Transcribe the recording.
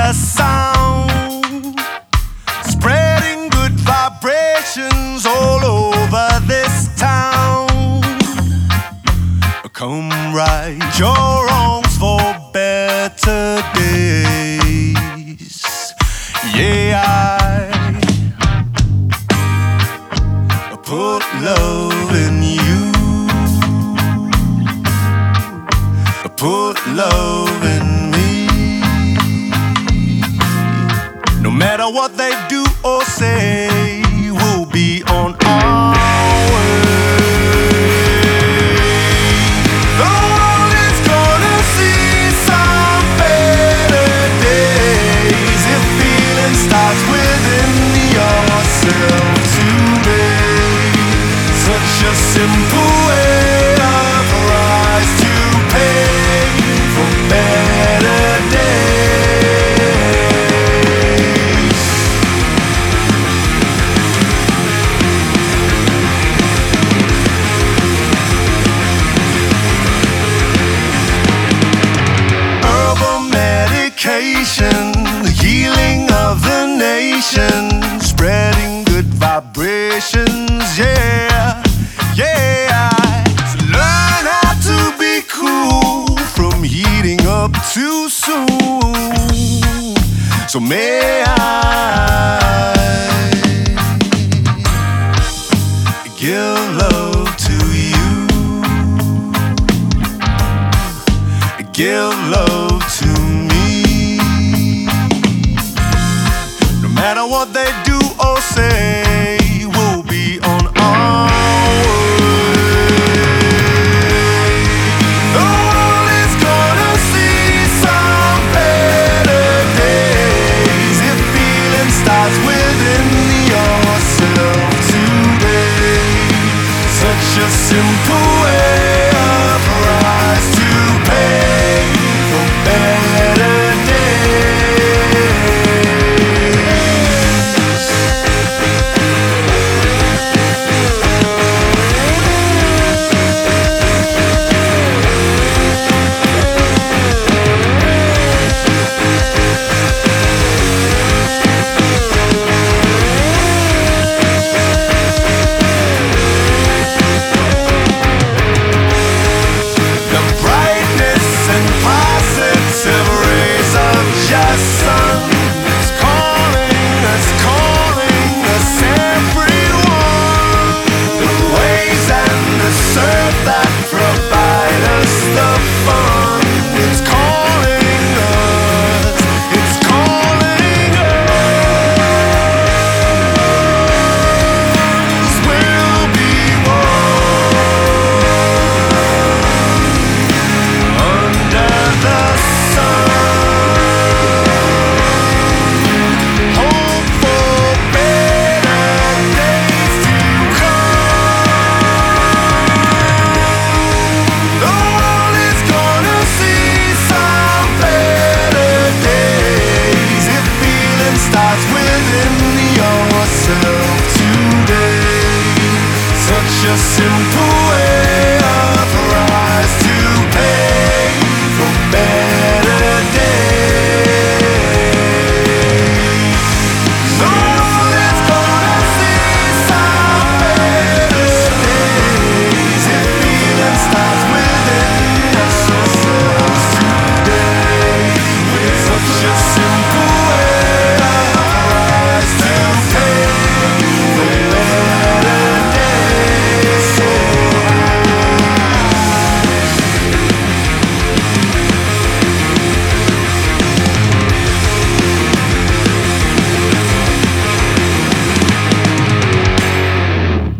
A sound spreading good vibrations all over this town. Come right your arms for better days. Yeah, I put love in you. Put love. what they do or say. too soon. So may I give love to you? Give love to me. No matter what they do or say. seu.